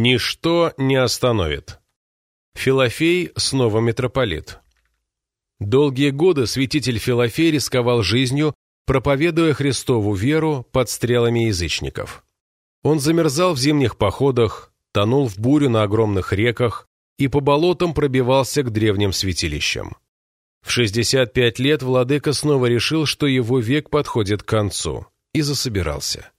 Ничто не остановит. Филофей снова митрополит. Долгие годы святитель Филофей рисковал жизнью, проповедуя Христову веру под стрелами язычников. Он замерзал в зимних походах, тонул в бурю на огромных реках и по болотам пробивался к древним святилищам. В 65 лет владыка снова решил, что его век подходит к концу, и засобирался.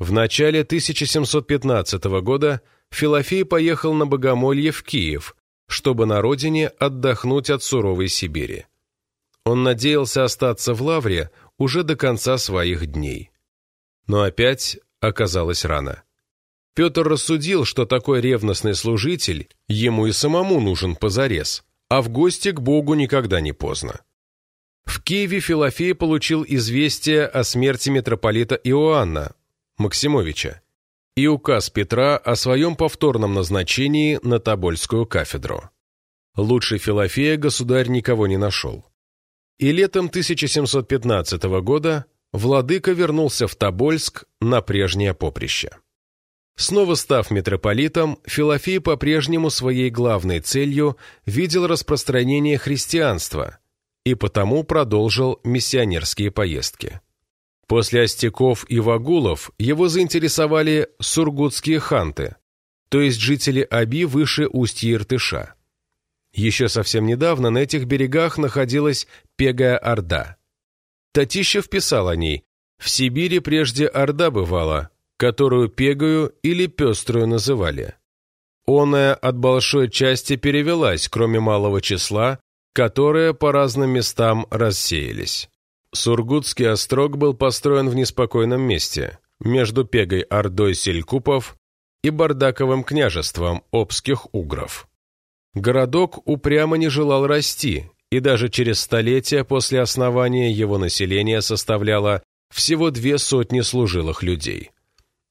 В начале 1715 года Филофей поехал на богомолье в Киев, чтобы на родине отдохнуть от суровой Сибири. Он надеялся остаться в Лавре уже до конца своих дней. Но опять оказалось рано. Петр рассудил, что такой ревностный служитель ему и самому нужен позарез, а в гости к Богу никогда не поздно. В Киеве Филофей получил известие о смерти митрополита Иоанна, Максимовича, и указ Петра о своем повторном назначении на Тобольскую кафедру. Лучше Филофея государь никого не нашел. И летом 1715 года владыка вернулся в Тобольск на прежнее поприще. Снова став митрополитом, Филофей по-прежнему своей главной целью видел распространение христианства и потому продолжил миссионерские поездки. После Остяков и Вагулов его заинтересовали сургутские ханты, то есть жители Аби выше устья Иртыша. Еще совсем недавно на этих берегах находилась Пегая Орда. Татищев писал о ней «В Сибири прежде Орда бывала, которую Пегаю или Пеструю называли. Оная от большой части перевелась, кроме малого числа, которые по разным местам рассеялись. Сургутский острог был построен в неспокойном месте, между Пегой Ордой Селькупов и Бардаковым княжеством Обских Угров. Городок упрямо не желал расти, и даже через столетия после основания его населения составляло всего две сотни служилых людей.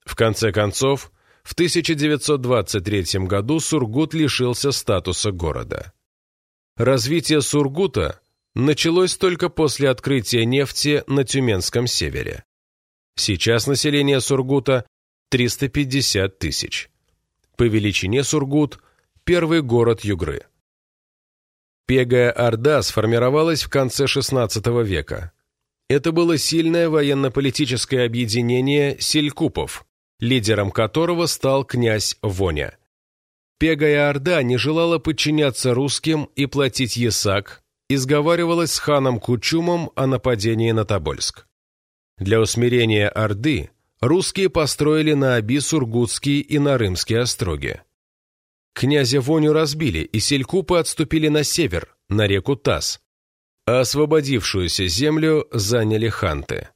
В конце концов, в 1923 году Сургут лишился статуса города. Развитие Сургута началось только после открытия нефти на Тюменском севере. Сейчас население Сургута 350 тысяч. По величине Сургут – первый город Югры. Пегая Орда сформировалась в конце XVI века. Это было сильное военно-политическое объединение селькупов, лидером которого стал князь Воня. Пегая Орда не желала подчиняться русским и платить ясак, и с ханом Кучумом о нападении на Тобольск. Для усмирения Орды русские построили на Оби Сургутские и Нарымские остроги. Князя Воню разбили, и селькупы отступили на север, на реку Таз, а освободившуюся землю заняли ханты.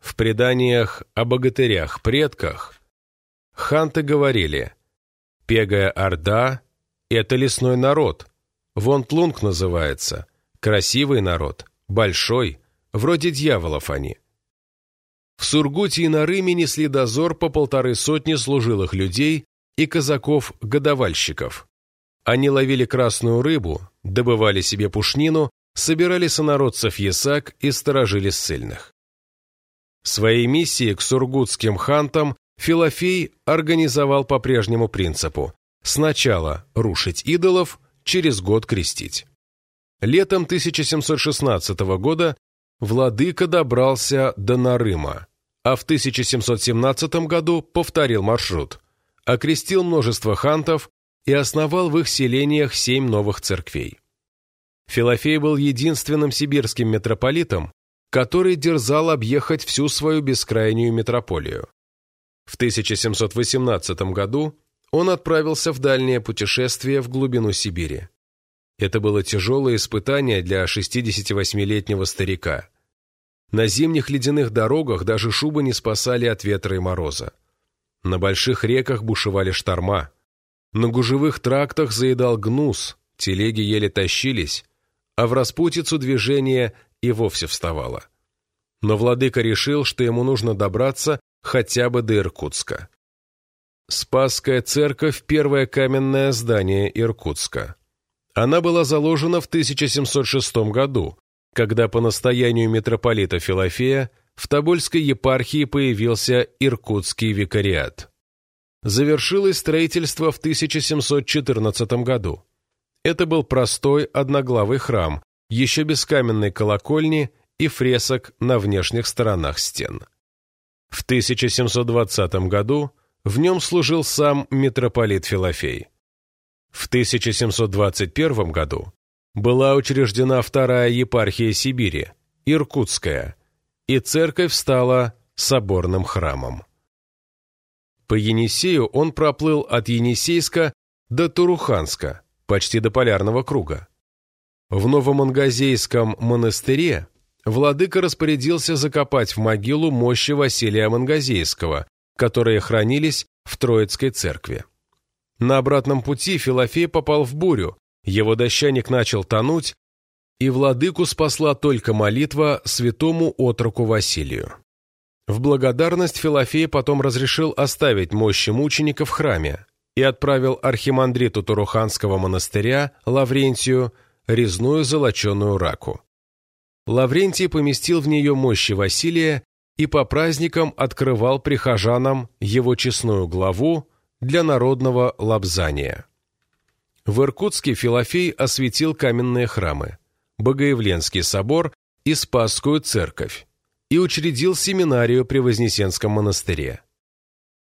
В преданиях о богатырях-предках ханты говорили «Пегая Орда — это лесной народ, Вонтлунг называется, Красивый народ, большой, вроде дьяволов они. В Сургуте и Нарыме несли дозор по полторы сотни служилых людей и казаков-годовальщиков. Они ловили красную рыбу, добывали себе пушнину, собирали сонародцев ясак и сторожили ссыльных. Своей миссии к сургутским хантам Филофей организовал по прежнему принципу сначала рушить идолов, через год крестить. Летом 1716 года владыка добрался до Нарыма, а в 1717 году повторил маршрут, окрестил множество хантов и основал в их селениях семь новых церквей. Филофей был единственным сибирским митрополитом, который дерзал объехать всю свою бескрайнюю метрополию. В 1718 году он отправился в дальнее путешествие в глубину Сибири. Это было тяжелое испытание для 68-летнего старика. На зимних ледяных дорогах даже шубы не спасали от ветра и мороза. На больших реках бушевали шторма. На гужевых трактах заедал гнус, телеги еле тащились, а в распутицу движение и вовсе вставало. Но владыка решил, что ему нужно добраться хотя бы до Иркутска. Спасская церковь – первое каменное здание Иркутска. Она была заложена в 1706 году, когда по настоянию митрополита Филофея в Тобольской епархии появился Иркутский викариат. завершилось строительство в 1714 году. Это был простой одноглавый храм, еще без каменной колокольни и фресок на внешних сторонах стен. В 1720 году в нем служил сам митрополит Филофей. В 1721 году была учреждена вторая епархия Сибири, Иркутская, и церковь стала соборным храмом. По Енисею он проплыл от Енисейска до Туруханска, почти до Полярного круга. В Новомангазейском монастыре владыка распорядился закопать в могилу мощи Василия Мангазейского, которые хранились в Троицкой церкви. На обратном пути Филофей попал в бурю, его дощаник начал тонуть, и владыку спасла только молитва святому отроку Василию. В благодарность Филофей потом разрешил оставить мощи мученика в храме и отправил архимандриту Туруханского монастыря Лаврентию резную золоченую раку. Лаврентий поместил в нее мощи Василия и по праздникам открывал прихожанам его честную главу для народного лобзания. В Иркутске Филофей осветил каменные храмы, Богоявленский собор и Спасскую церковь и учредил семинарию при Вознесенском монастыре.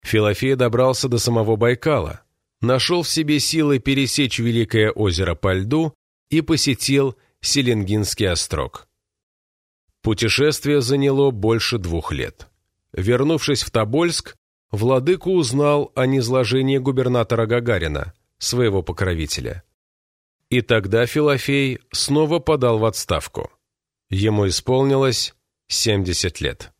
Филофей добрался до самого Байкала, нашел в себе силы пересечь Великое озеро по льду и посетил Селенгинский острог. Путешествие заняло больше двух лет. Вернувшись в Тобольск, Владыку узнал о низложении губернатора Гагарина, своего покровителя. И тогда Филофей снова подал в отставку. Ему исполнилось 70 лет.